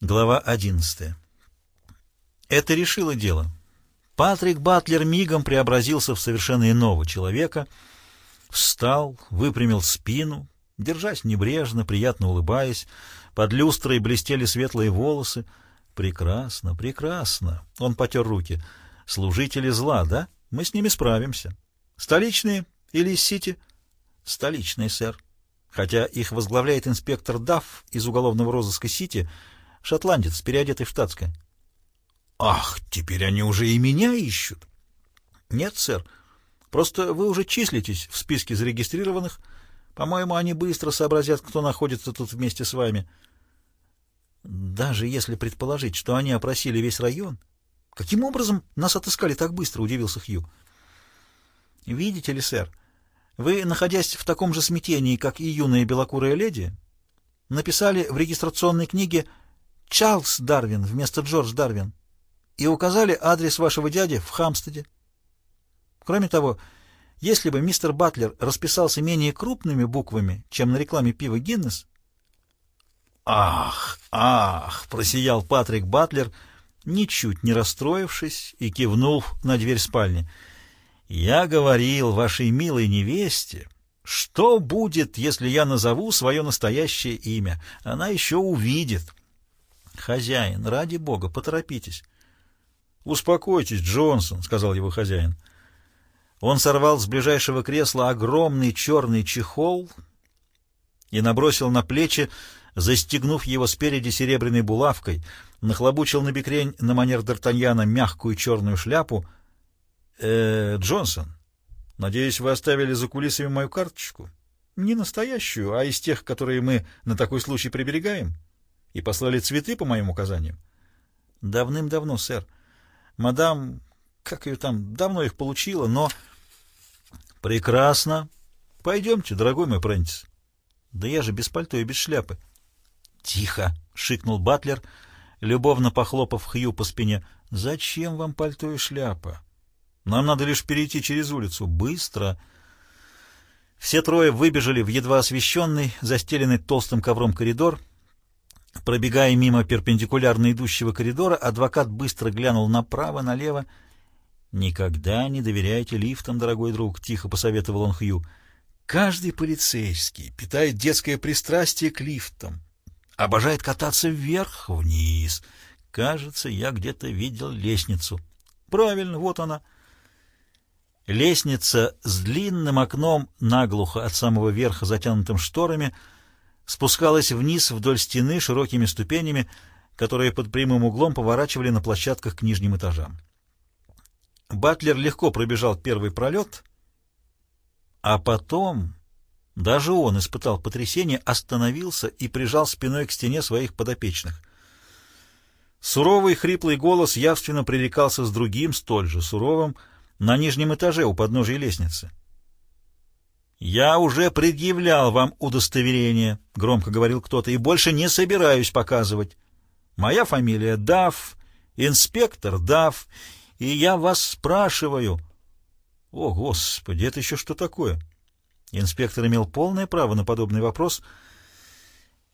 Глава 11. Это решило дело. Патрик Батлер мигом преобразился в совершенно иного человека, встал, выпрямил спину, держась небрежно, приятно улыбаясь, под люстрой блестели светлые волосы. Прекрасно, прекрасно. Он потер руки. Служители зла, да? Мы с ними справимся. Столичные или из Сити? Столичные, сэр. Хотя их возглавляет инспектор Дафф из уголовного розыска Сити — Шотландец, переодетый в штатское. Ах, теперь они уже и меня ищут. Нет, сэр. Просто вы уже числитесь в списке зарегистрированных. По-моему, они быстро сообразят, кто находится тут вместе с вами. Даже если предположить, что они опросили весь район, каким образом нас отыскали так быстро, удивился Хью. Видите ли, сэр, вы, находясь в таком же смятении, как и юная белокурая леди, написали в регистрационной книге Чарльз Дарвин вместо Джордж Дарвин и указали адрес вашего дяди в Хамстеде. Кроме того, если бы мистер Батлер расписался менее крупными буквами, чем на рекламе пива Гиннес... «Ах, ах!» — просиял Патрик Батлер, ничуть не расстроившись и кивнул на дверь спальни. «Я говорил вашей милой невесте, что будет, если я назову свое настоящее имя. Она еще увидит». «Хозяин, ради бога, поторопитесь». «Успокойтесь, Джонсон», — сказал его хозяин. Он сорвал с ближайшего кресла огромный черный чехол и набросил на плечи, застегнув его спереди серебряной булавкой, нахлобучил на бекрень на манер Д'Артаньяна мягкую черную шляпу. «Э, Джонсон, надеюсь, вы оставили за кулисами мою карточку? Не настоящую, а из тех, которые мы на такой случай приберегаем?» И послали цветы по моим указаниям? Давным-давно, сэр. Мадам, как ее там, давно их получила, но... Прекрасно. Пойдемте, дорогой мой Прентис. Да я же без пальто и без шляпы. Тихо, шикнул Батлер, любовно похлопав Хью по спине. Зачем вам пальто и шляпа? Нам надо лишь перейти через улицу. Быстро. Все трое выбежали в едва освещенный, застеленный толстым ковром коридор — Пробегая мимо перпендикулярно идущего коридора, адвокат быстро глянул направо, налево. «Никогда не доверяйте лифтам, дорогой друг», — тихо посоветовал он Хью. «Каждый полицейский питает детское пристрастие к лифтам, обожает кататься вверх, вниз. Кажется, я где-то видел лестницу. Правильно, вот она». Лестница с длинным окном, наглухо от самого верха затянутым шторами — спускалась вниз вдоль стены широкими ступенями, которые под прямым углом поворачивали на площадках к нижним этажам. Батлер легко пробежал первый пролет, а потом даже он испытал потрясение, остановился и прижал спиной к стене своих подопечных. Суровый хриплый голос явственно пререкался с другим, столь же суровым, на нижнем этаже у подножия лестницы. «Я уже предъявлял вам удостоверение», — громко говорил кто-то, — «и больше не собираюсь показывать. Моя фамилия Дафф, инспектор Дафф, и я вас спрашиваю». «О, Господи, это еще что такое?» Инспектор имел полное право на подобный вопрос.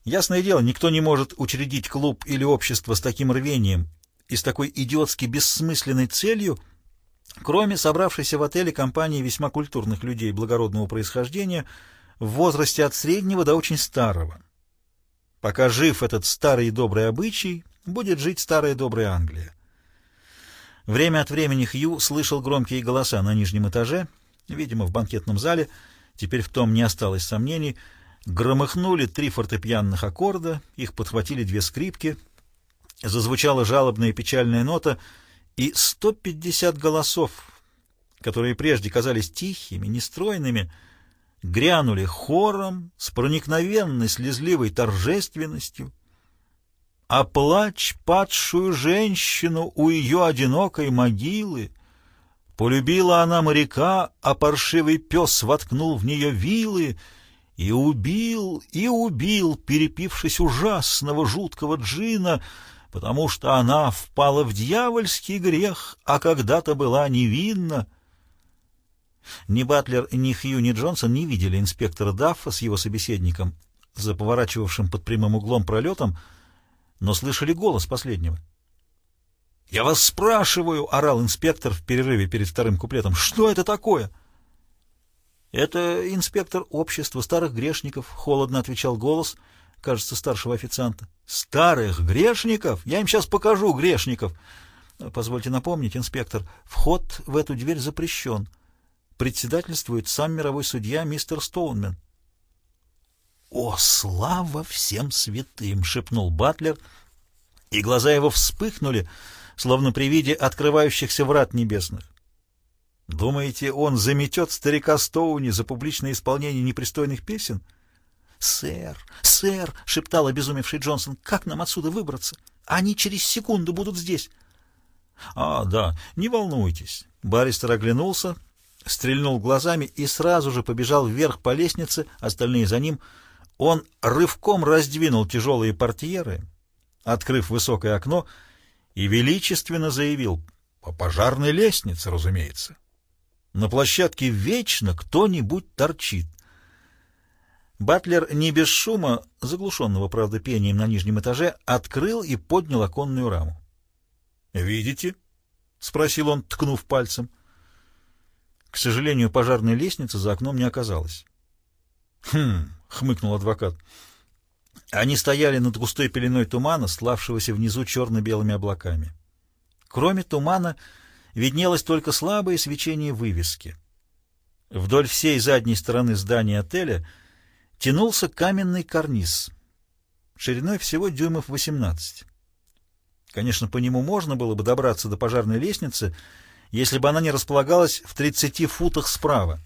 Ясное дело, никто не может учредить клуб или общество с таким рвением и с такой идиотски бессмысленной целью — Кроме собравшейся в отеле компании весьма культурных людей благородного происхождения в возрасте от среднего до очень старого. Пока жив этот старый и добрый обычай, будет жить старая добрая Англия. Время от времени Хью слышал громкие голоса на нижнем этаже, видимо, в банкетном зале, теперь в том не осталось сомнений, громыхнули три фортепианных аккорда, их подхватили две скрипки, зазвучала жалобная печальная нота — и 150 голосов, которые прежде казались тихими, нестройными, грянули хором с проникновенной слезливой торжественностью, а плач падшую женщину у ее одинокой могилы полюбила она моряка, а паршивый пес воткнул в нее вилы и убил, и убил, перепившись ужасного жуткого джина, потому что она впала в дьявольский грех, а когда-то была невинна. Ни Батлер, ни Хью, ни Джонсон не видели инспектора Даффа с его собеседником, за поворачивавшим под прямым углом пролетом, но слышали голос последнего. «Я вас спрашиваю!» — орал инспектор в перерыве перед вторым куплетом. «Что это такое?» «Это инспектор общества старых грешников», — холодно отвечал голос, кажется, старшего официанта. «Старых грешников? Я им сейчас покажу грешников!» «Позвольте напомнить, инспектор, вход в эту дверь запрещен. Председательствует сам мировой судья мистер Стоунмен». «О, слава всем святым!» — шепнул Батлер, и глаза его вспыхнули, словно при виде открывающихся врат небесных. Думаете, он заметет старика Стоуни за публичное исполнение непристойных песен? «Сэр, сэр!» — шептал обезумевший Джонсон. «Как нам отсюда выбраться? Они через секунду будут здесь!» «А, да, не волнуйтесь!» Баристер оглянулся, стрельнул глазами и сразу же побежал вверх по лестнице, остальные за ним. Он рывком раздвинул тяжелые портьеры, открыв высокое окно, и величественно заявил «По пожарной лестнице, разумеется». На площадке вечно кто-нибудь торчит. Батлер не без шума, заглушенного, правда, пением на нижнем этаже, открыл и поднял оконную раму. «Видите?» — спросил он, ткнув пальцем. К сожалению, пожарной лестницы за окном не оказалось. «Хм!» — хмыкнул адвокат. Они стояли над густой пеленой тумана, славшегося внизу черно-белыми облаками. Кроме тумана виднелось только слабое свечение вывески. Вдоль всей задней стороны здания отеля тянулся каменный карниз, шириной всего дюймов 18. Конечно, по нему можно было бы добраться до пожарной лестницы, если бы она не располагалась в 30 футах справа.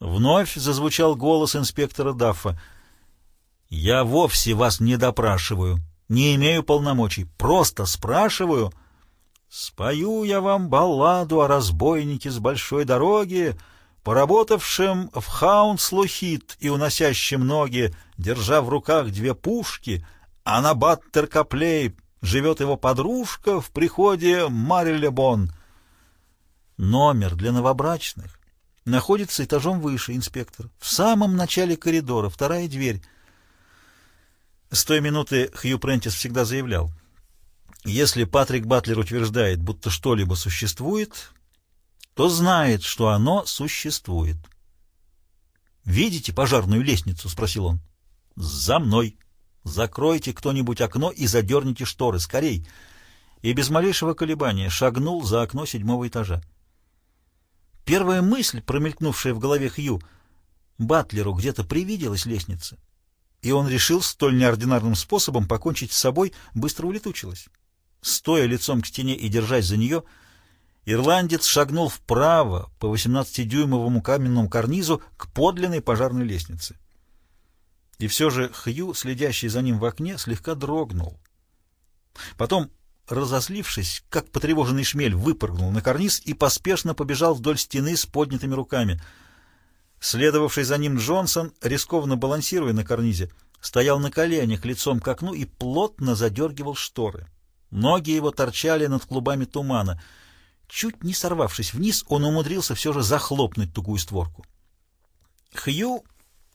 Вновь зазвучал голос инспектора Даффа. «Я вовсе вас не допрашиваю, не имею полномочий, просто спрашиваю...» Спою я вам балладу о разбойнике с большой дороги, поработавшем в хаунслухит и уносящем ноги, держа в руках две пушки, а на Баттер-Каплей живет его подружка в приходе Марилебон. Номер для новобрачных находится этажом выше, инспектор, в самом начале коридора, вторая дверь. С той минуты Хью Прентис всегда заявлял — если Патрик Батлер утверждает, будто что-либо существует, то знает, что оно существует. «Видите пожарную лестницу?» — спросил он. «За мной! Закройте кто-нибудь окно и задерните шторы, скорей!» И без малейшего колебания шагнул за окно седьмого этажа. Первая мысль, промелькнувшая в голове Хью, Батлеру где-то привиделась лестница, и он решил столь неординарным способом покончить с собой, быстро улетучилась. Стоя лицом к стене и держась за нее, ирландец шагнул вправо по 18-дюймовому каменному карнизу к подлинной пожарной лестнице. И все же Хью, следящий за ним в окне, слегка дрогнул. Потом, разозлившись, как потревоженный шмель, выпрыгнул на карниз и поспешно побежал вдоль стены с поднятыми руками. Следовавший за ним Джонсон, рискованно балансируя на карнизе, стоял на коленях лицом к окну и плотно задергивал шторы. Ноги его торчали над клубами тумана. Чуть не сорвавшись вниз, он умудрился все же захлопнуть тугую створку. Хью,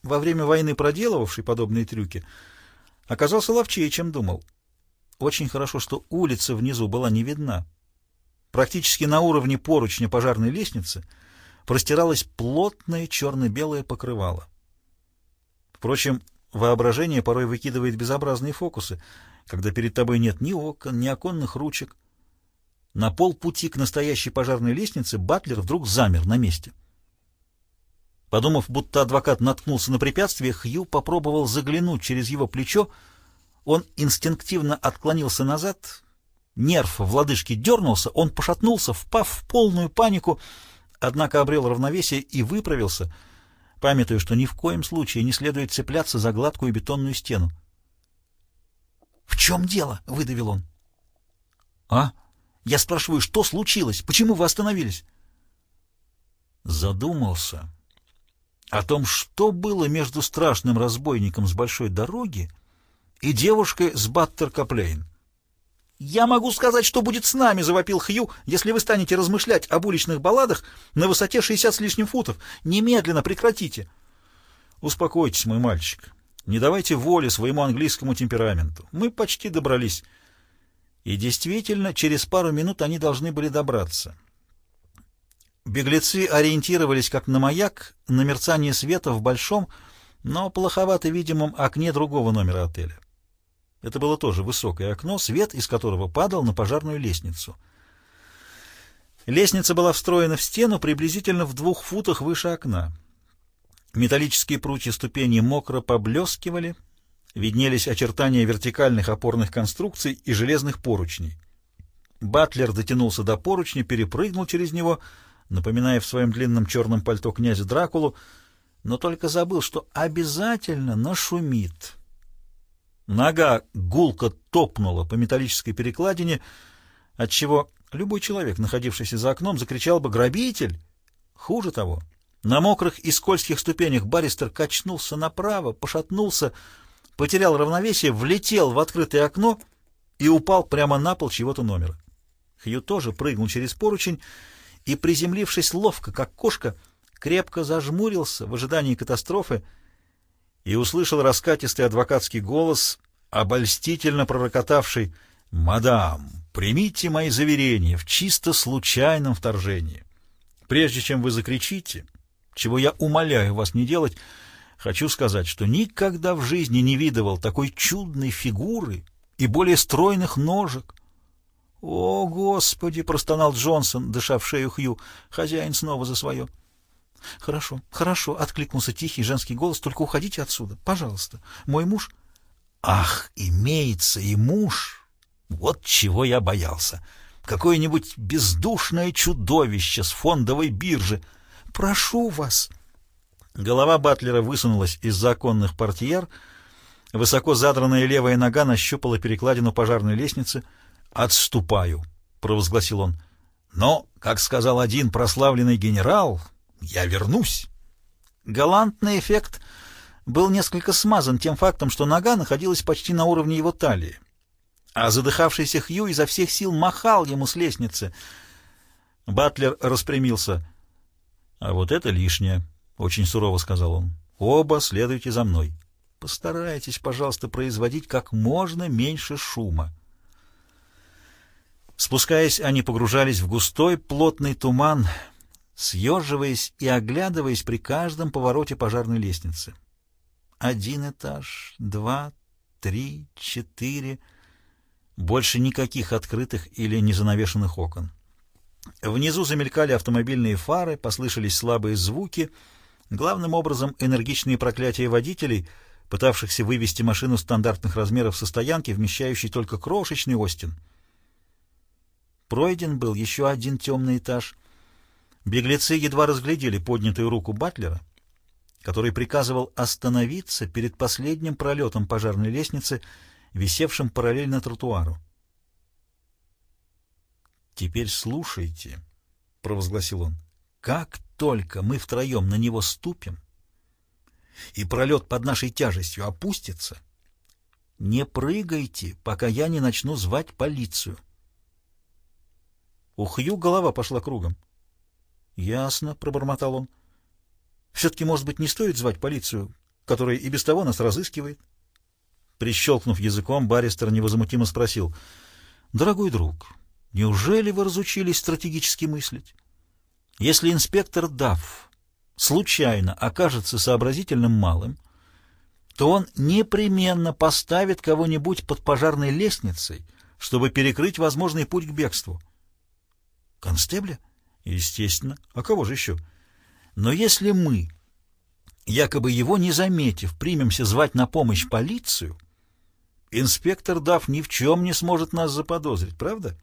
во время войны проделывавший подобные трюки, оказался ловчее, чем думал. Очень хорошо, что улица внизу была не видна. Практически на уровне поручня пожарной лестницы простиралось плотное черно-белое покрывало. Впрочем, воображение порой выкидывает безобразные фокусы — когда перед тобой нет ни окон, ни оконных ручек. На полпути к настоящей пожарной лестнице Батлер вдруг замер на месте. Подумав, будто адвокат наткнулся на препятствие, Хью попробовал заглянуть через его плечо. Он инстинктивно отклонился назад. Нерв в лодыжке дернулся, он пошатнулся, впав в полную панику, однако обрел равновесие и выправился, памятуя, что ни в коем случае не следует цепляться за гладкую бетонную стену. «В чем дело?» — выдавил он. «А? Я спрашиваю, что случилось? Почему вы остановились?» Задумался о том, что было между страшным разбойником с большой дороги и девушкой с Баттер-Каплейн. «Я могу сказать, что будет с нами», — завопил Хью, «если вы станете размышлять об уличных балладах на высоте 60 с лишним футов. Немедленно прекратите». «Успокойтесь, мой мальчик. Не давайте воли своему английскому темпераменту. Мы почти добрались. И действительно, через пару минут они должны были добраться. Беглецы ориентировались как на маяк, на мерцание света в большом, но плоховато видимом окне другого номера отеля. Это было тоже высокое окно, свет из которого падал на пожарную лестницу. Лестница была встроена в стену приблизительно в двух футах выше окна. Металлические прутья ступеней мокро поблескивали, виднелись очертания вертикальных опорных конструкций и железных поручней. Батлер дотянулся до поручня, перепрыгнул через него, напоминая в своем длинном черном пальто князя Дракулу, но только забыл, что обязательно нашумит. Нога гулко топнула по металлической перекладине, отчего любой человек, находившийся за окном, закричал бы «Грабитель!». Хуже того, на мокрых и скользких ступенях баристер качнулся направо, пошатнулся, потерял равновесие, влетел в открытое окно и упал прямо на пол чьего-то номера. Хью тоже прыгнул через поручень и, приземлившись ловко, как кошка, крепко зажмурился в ожидании катастрофы, и услышал раскатистый адвокатский голос, обольстительно пророкотавший «Мадам, примите мои заверения в чисто случайном вторжении. Прежде чем вы закричите, чего я умоляю вас не делать, хочу сказать, что никогда в жизни не видывал такой чудной фигуры и более стройных ножек. «О, Господи!» — простонал Джонсон, дыша в шею Хью. Хозяин снова за свое. «Хорошо, хорошо», — откликнулся тихий женский голос, — «только уходите отсюда, пожалуйста. Мой муж...» «Ах, имеется и муж! Вот чего я боялся! Какое-нибудь бездушное чудовище с фондовой биржи! Прошу вас!» Голова Батлера высунулась из законных портьер, высоко задранная левая нога нащупала перекладину пожарной лестницы. «Отступаю», — провозгласил он. «Но, как сказал один прославленный генерал, я вернусь. Галантный эффект был несколько смазан тем фактом, что нога находилась почти на уровне его талии. А задыхавшийся Хью изо всех сил махал ему с лестницы. Батлер распрямился. «А вот это лишнее», — очень сурово сказал он. «Оба следуйте за мной. Постарайтесь, пожалуйста, производить как можно меньше шума». Спускаясь, они погружались в густой плотный туман — съеживаясь и оглядываясь при каждом повороте пожарной лестницы. Один этаж, два, три, четыре. Больше никаких открытых или незанавешенных окон. Внизу замелькали автомобильные фары, послышались слабые звуки, главным образом энергичные проклятия водителей, пытавшихся вывести машину стандартных размеров со стоянки, вмещающей только крошечный Остин. Пройден был еще один темный этаж — Беглецы едва разглядели поднятую руку Батлера, который приказывал остановиться перед последним пролетом пожарной лестницы, висевшим параллельно тротуару. «Теперь слушайте», — провозгласил он, — «как только мы втроем на него ступим, и пролет под нашей тяжестью опустится, не прыгайте, пока я не начну звать полицию». У Хью голова пошла кругом. «Ясно», — пробормотал он. «Все-таки, может быть, не стоит звать полицию, которая и без того нас разыскивает?» Прищелкнув языком, баристер невозмутимо спросил. «Дорогой друг, неужели вы разучились стратегически мыслить? Если инспектор Дафф случайно окажется сообразительным малым, то он непременно поставит кого-нибудь под пожарной лестницей, чтобы перекрыть возможный путь к бегству». «Констебля?» Естественно. А кого же еще? Но если мы, якобы его не заметив, примемся звать на помощь полицию, инспектор Дафф ни в чем не сможет нас заподозрить, правда?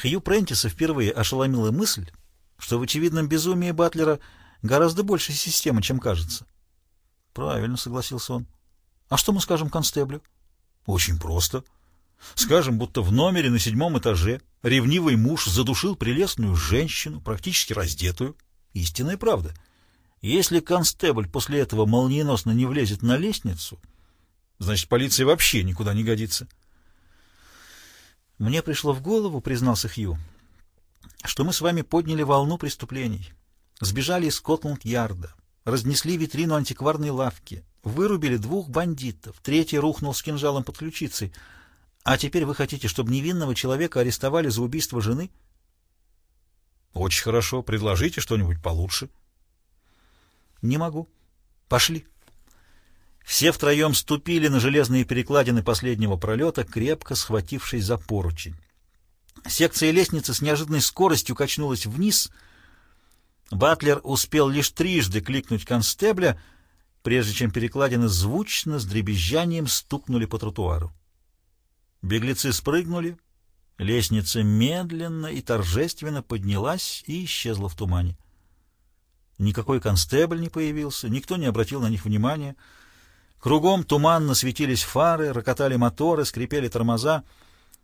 Хью Прентиса впервые ошеломила мысль, что в очевидном безумии Батлера гораздо больше системы, чем кажется. Правильно, согласился он. А что мы скажем констеблю? Очень просто. Скажем, будто в номере на седьмом этаже ревнивый муж задушил прелестную женщину, практически раздетую. Истинная правда. Если констебль после этого молниеносно не влезет на лестницу, значит, полиция вообще никуда не годится. Мне пришло в голову, признался Хью, что мы с вами подняли волну преступлений, сбежали из Скотланд-Ярда, разнесли витрину антикварной лавки, вырубили двух бандитов, третий рухнул с кинжалом под ключицей. А теперь вы хотите, чтобы невинного человека арестовали за убийство жены? Очень хорошо. Предложите что-нибудь получше. Не могу. Пошли. Все втроем ступили на железные перекладины последнего пролета, крепко схватившись за поручень. Секция лестницы с неожиданной скоростью качнулась вниз. Батлер успел лишь трижды кликнуть констебля, прежде чем перекладины звучно с дребезжанием стукнули по тротуару. Беглецы спрыгнули, лестница медленно и торжественно поднялась и исчезла в тумане. Никакой констебль не появился, никто не обратил на них внимания. Кругом туманно светились фары, рокотали моторы, скрипели тормоза.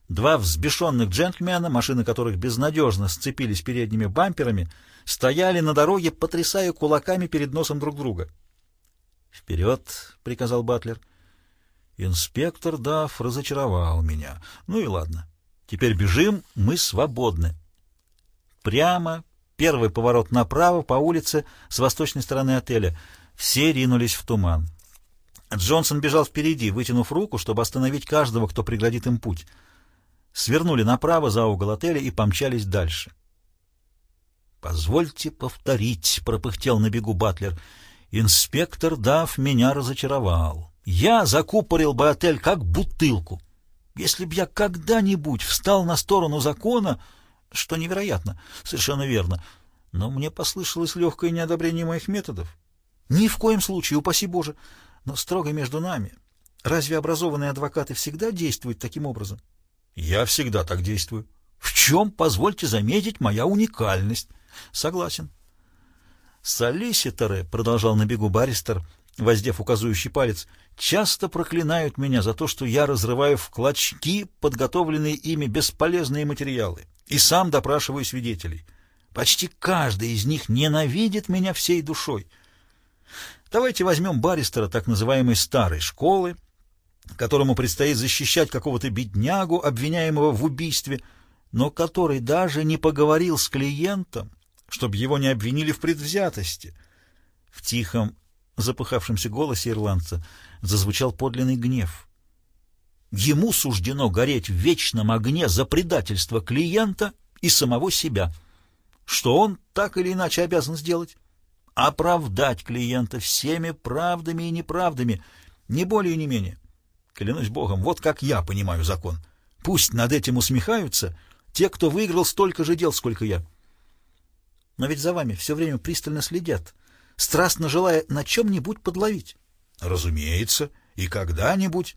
Два взбешенных джентльмена, машины которых безнадежно сцепились передними бамперами, стояли на дороге, потрясая кулаками перед носом друг друга. «Вперед!» — приказал Батлер. Инспектор Дафф разочаровал меня. Ну и ладно. Теперь бежим, мы свободны. Прямо, первый поворот направо по улице с восточной стороны отеля. Все ринулись в туман. Джонсон бежал впереди, вытянув руку, чтобы остановить каждого, кто преградит им путь. Свернули направо за угол отеля и помчались дальше. «Позвольте повторить», — пропыхтел на бегу Батлер. «Инспектор Дафф меня разочаровал» я закупорил бы отель как бутылку. Если б я когда-нибудь встал на сторону закона, что невероятно, совершенно верно, но мне послышалось легкое неодобрение моих методов. Ни в коем случае, упаси Боже, но строго между нами. Разве образованные адвокаты всегда действуют таким образом? Я всегда так действую. В чем, позвольте заметить, моя уникальность? Согласен. Солиситоры, продолжал на бегу баристер, воздев указующий палец, часто проклинают меня за то, что я разрываю в клочки подготовленные ими бесполезные материалы и сам допрашиваю свидетелей. Почти каждый из них ненавидит меня всей душой. Давайте возьмем баристера так называемой старой школы, которому предстоит защищать какого-то беднягу, обвиняемого в убийстве, но который даже не поговорил с клиентом, чтобы его не обвинили в предвзятости. В тихом запыхавшемся голосе ирландца зазвучал подлинный гнев. Ему суждено гореть в вечном огне за предательство клиента и самого себя. Что он так или иначе обязан сделать? Оправдать клиента всеми правдами и неправдами, не более и не менее. Клянусь Богом, вот как я понимаю закон. Пусть над этим усмехаются те, кто выиграл столько же дел, сколько я. Но ведь за вами все время пристально следят — страстно желая на чем-нибудь подловить. Разумеется, и когда-нибудь.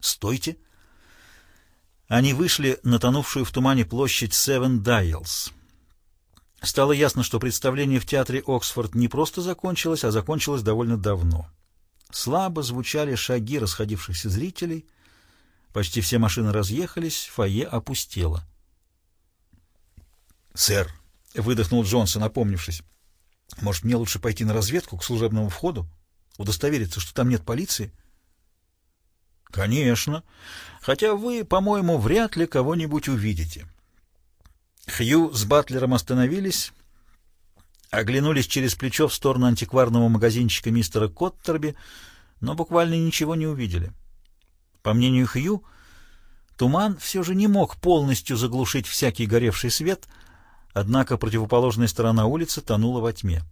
Стойте. Они вышли на тонувшую в тумане площадь Севен Дайлс. Стало ясно, что представление в театре Оксфорд не просто закончилось, а закончилось довольно давно. Слабо звучали шаги расходившихся зрителей, почти все машины разъехались, фойе опустело. «Сэр», — выдохнул Джонсон, опомнившись, может, мне лучше пойти на разведку к служебному входу? Удостовериться, что там нет полиции? Конечно. Хотя вы, по-моему, вряд ли кого-нибудь увидите. Хью с Батлером остановились, оглянулись через плечо в сторону антикварного магазинчика мистера Коттерби, но буквально ничего не увидели. По мнению Хью, туман все же не мог полностью заглушить всякий горевший свет — Однако противоположная сторона улицы тонула во тьме.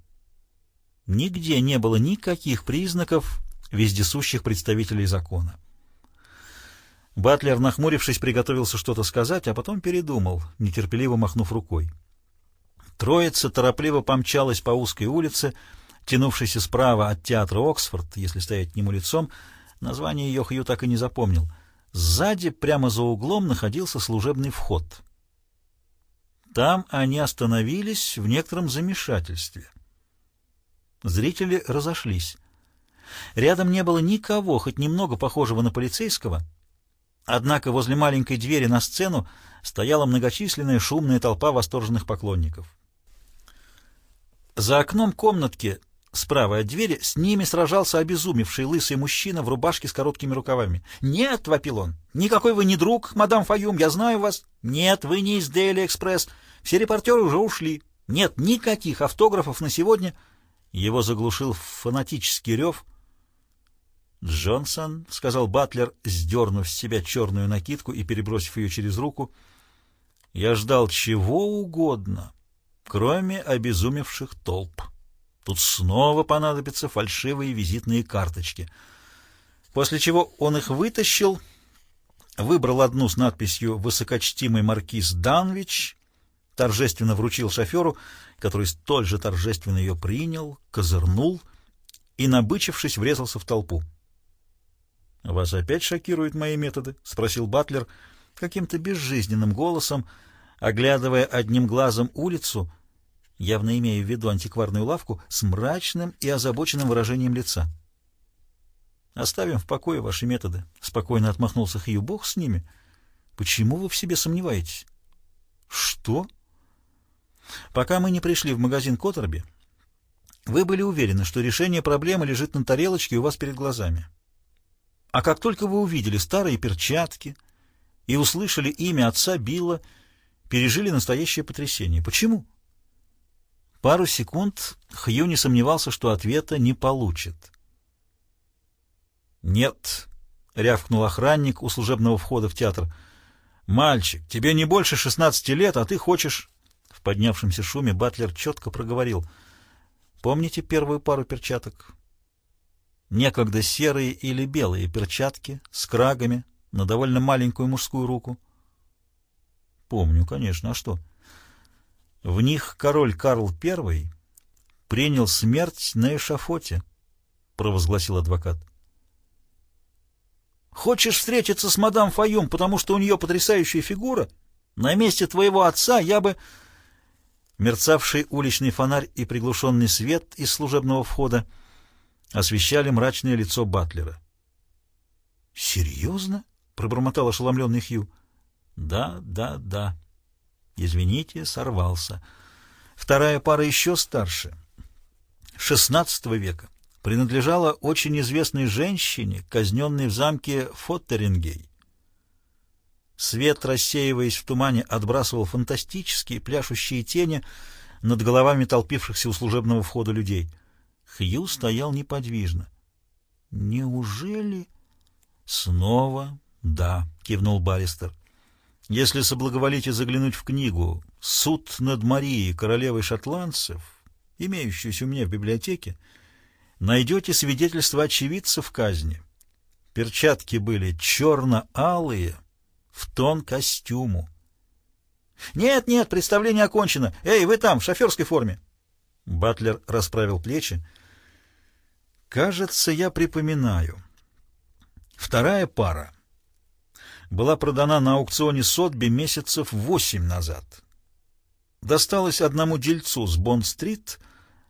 Нигде не было никаких признаков вездесущих представителей закона. Батлер, нахмурившись, приготовился что-то сказать, а потом передумал, нетерпеливо махнув рукой. Троица торопливо помчалась по узкой улице, тянувшейся справа от театра Оксфорд, если стоять к нему лицом. Название ее Хью так и не запомнил. Сзади, прямо за углом, находился служебный вход — там они остановились в некотором замешательстве. Зрители разошлись. Рядом не было никого, хоть немного похожего на полицейского, однако возле маленькой двери на сцену стояла многочисленная шумная толпа восторженных поклонников. За окном комнатки справа от двери с ними сражался обезумевший лысый мужчина в рубашке с короткими рукавами. «Нет!» — вопил он. «Никакой вы не друг, мадам Фаюм, я знаю вас. Нет, вы не из Дейли Экспресс. Все репортеры уже ушли. Нет никаких автографов на сегодня. Его заглушил фанатический рев. «Джонсон», — сказал Батлер, сдернув с себя черную накидку и перебросив ее через руку, — «я ждал чего угодно, кроме обезумевших толп. Тут снова понадобятся фальшивые визитные карточки». После чего он их вытащил, выбрал одну с надписью «Высокочтимый маркиз Данвич», торжественно вручил шоферу, который столь же торжественно ее принял, козырнул и, набычившись, врезался в толпу. «Вас опять шокируют мои методы?» — спросил Батлер каким-то безжизненным голосом, оглядывая одним глазом улицу, явно имея в виду антикварную лавку, с мрачным и озабоченным выражением лица. «Оставим в покое ваши методы», — спокойно отмахнулся Хью. «Бог с ними. Почему вы в себе сомневаетесь?» «Что?» «Пока мы не пришли в магазин Коттерби, вы были уверены, что решение проблемы лежит на тарелочке у вас перед глазами. А как только вы увидели старые перчатки и услышали имя отца Билла, пережили настоящее потрясение. Почему? Пару секунд Хью не сомневался, что ответа не получит. «Нет», — рявкнул охранник у служебного входа в театр. «Мальчик, тебе не больше шестнадцати лет, а ты хочешь...» В поднявшемся шуме Батлер четко проговорил. «Помните первую пару перчаток?» Некогда серые или белые перчатки с крагами на довольно маленькую мужскую руку. Помню, конечно, а что? В них король Карл I принял смерть на эшафоте, провозгласил адвокат. Хочешь встретиться с мадам Фаюм, потому что у нее потрясающая фигура? На месте твоего отца я бы... Мерцавший уличный фонарь и приглушенный свет из служебного входа — освещали мрачное лицо Батлера. «Серьезно?» — пробормотал ошеломленный Хью. «Да, да, да. Извините, сорвался. Вторая пара еще старше, XVI века, принадлежала очень известной женщине, казненной в замке Фоттерингей. Свет, рассеиваясь в тумане, отбрасывал фантастические пляшущие тени над головами толпившихся у служебного входа людей — Хью стоял неподвижно. «Неужели?» «Снова да», — кивнул баристер. «Если соблаговолите заглянуть в книгу «Суд над Марией, королевой шотландцев», имеющуюся у меня в библиотеке, найдете свидетельство очевидцев казни. Перчатки были черно-алые, в тон костюму. «Нет, нет, представление окончено. Эй, вы там, в шоферской форме!» Батлер расправил плечи. Кажется, я припоминаю. Вторая пара была продана на аукционе Сотби месяцев восемь назад. Досталась одному дельцу с Бонд-стрит,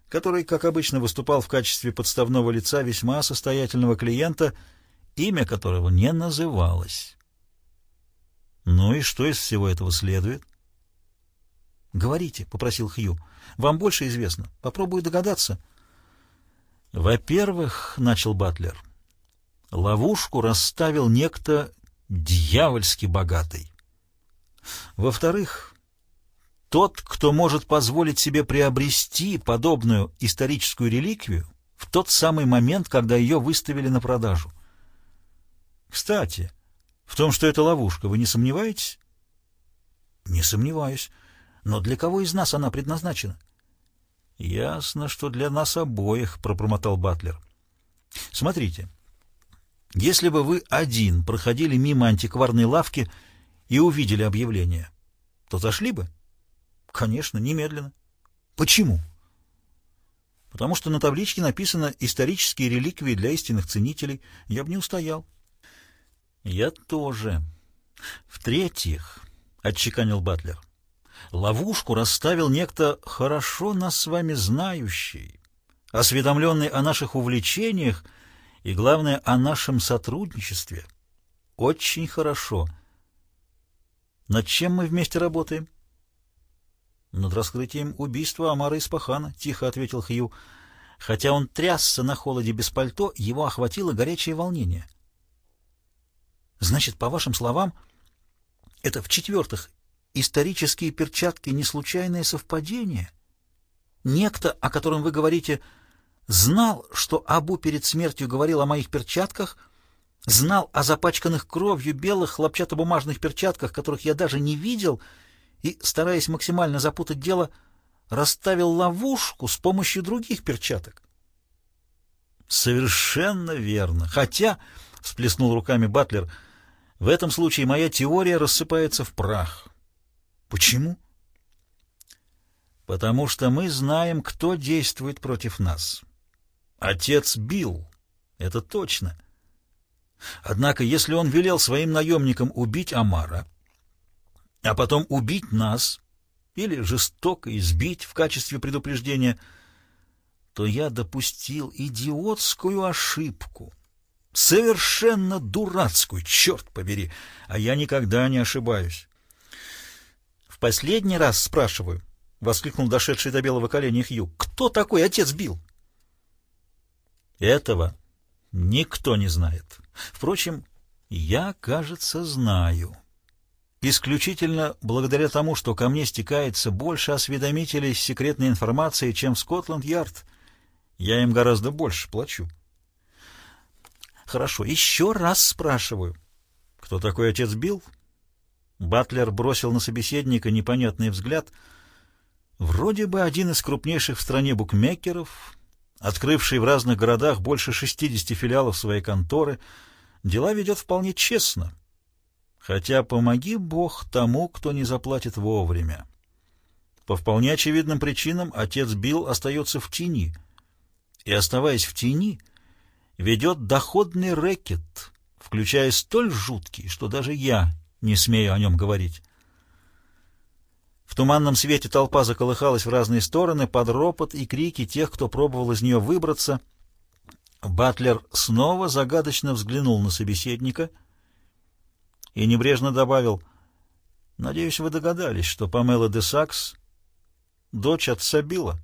который, как обычно, выступал в качестве подставного лица весьма состоятельного клиента, имя которого не называлось. Ну и что из всего этого следует? «Говорите», — попросил Хью. «Вам больше известно. Попробую догадаться». «Во-первых, — начал Батлер, — ловушку расставил некто дьявольски богатый. Во-вторых, тот, кто может позволить себе приобрести подобную историческую реликвию в тот самый момент, когда ее выставили на продажу. Кстати, в том, что это ловушка, вы не сомневаетесь? Не сомневаюсь. Но для кого из нас она предназначена? — «Ясно, что для нас обоих», — пробормотал Батлер. «Смотрите, если бы вы один проходили мимо антикварной лавки и увидели объявление, то зашли бы?» «Конечно, немедленно». «Почему?» «Потому что на табличке написано «Исторические реликвии для истинных ценителей». Я бы не устоял». «Я тоже». «В-третьих», — отчеканил Батлер, — Ловушку расставил некто хорошо нас с вами знающий, осведомленный о наших увлечениях и, главное, о нашем сотрудничестве. Очень хорошо. Над чем мы вместе работаем? Над раскрытием убийства Амара Испахана, тихо ответил Хью. Хотя он трясся на холоде без пальто, его охватило горячее волнение. Значит, по вашим словам, это в-четвертых, исторические перчатки — не случайное совпадение? Некто, о котором вы говорите, знал, что Абу перед смертью говорил о моих перчатках, знал о запачканных кровью белых хлопчатобумажных перчатках, которых я даже не видел, и, стараясь максимально запутать дело, расставил ловушку с помощью других перчаток. Совершенно верно. Хотя, — всплеснул руками Батлер, — в этом случае моя теория рассыпается в прах. Почему? Потому что мы знаем, кто действует против нас. Отец Билл. Это точно. Однако, если он велел своим наемникам убить Амара, а потом убить нас, или жестоко избить в качестве предупреждения — то я допустил идиотскую ошибку. Совершенно дурацкую, черт побери, а я никогда не ошибаюсь. Последний раз спрашиваю, — воскликнул дошедший до белого коленя Хью, — кто такой отец Билл? Этого никто не знает. Впрочем, я, кажется, знаю. Исключительно благодаря тому, что ко мне стекается больше осведомителей с секретной информацией, чем в Скотланд-Ярд — я им гораздо больше плачу. Хорошо, еще раз спрашиваю. Кто такой отец Билл? Батлер бросил на собеседника непонятный взгляд. Вроде бы один из крупнейших в стране букмекеров, открывший в разных городах больше 60 филиалов своей конторы, дела ведет вполне честно. Хотя помоги Бог тому, кто не заплатит вовремя. По вполне очевидным причинам отец Билл остается в тени — и, оставаясь в тени, ведет доходный рэкет, включая столь жуткий, что даже я не смею о нем говорить. В туманном свете толпа заколыхалась в разные стороны под ропот и крики тех, кто пробовал из нее выбраться. Батлер снова загадочно взглянул на собеседника и небрежно добавил, «Надеюсь, вы догадались, что Памела де Сакс — дочь отца Билла».